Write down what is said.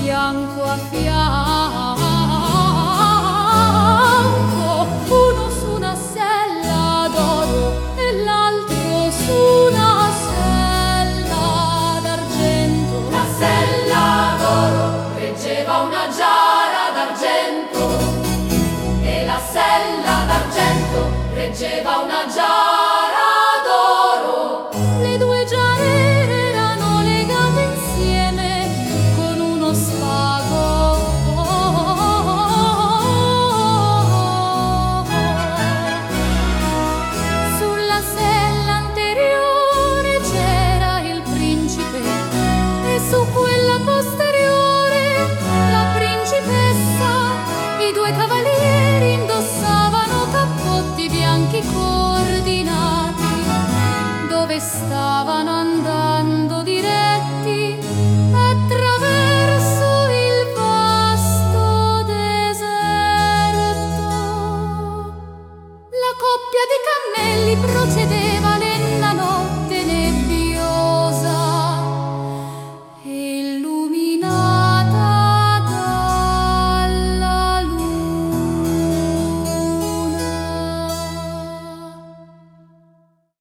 fianco a fianco, uno su una sella d'oro e l'altro su una sella d'argento. La sella d'oro reggeva una giara d'argento e la sella d'argento reggeva una giara cavalieri indossavano cappotti bianchi coordinati, dove stavano andando diretti attraverso il vasto deserto. La coppia di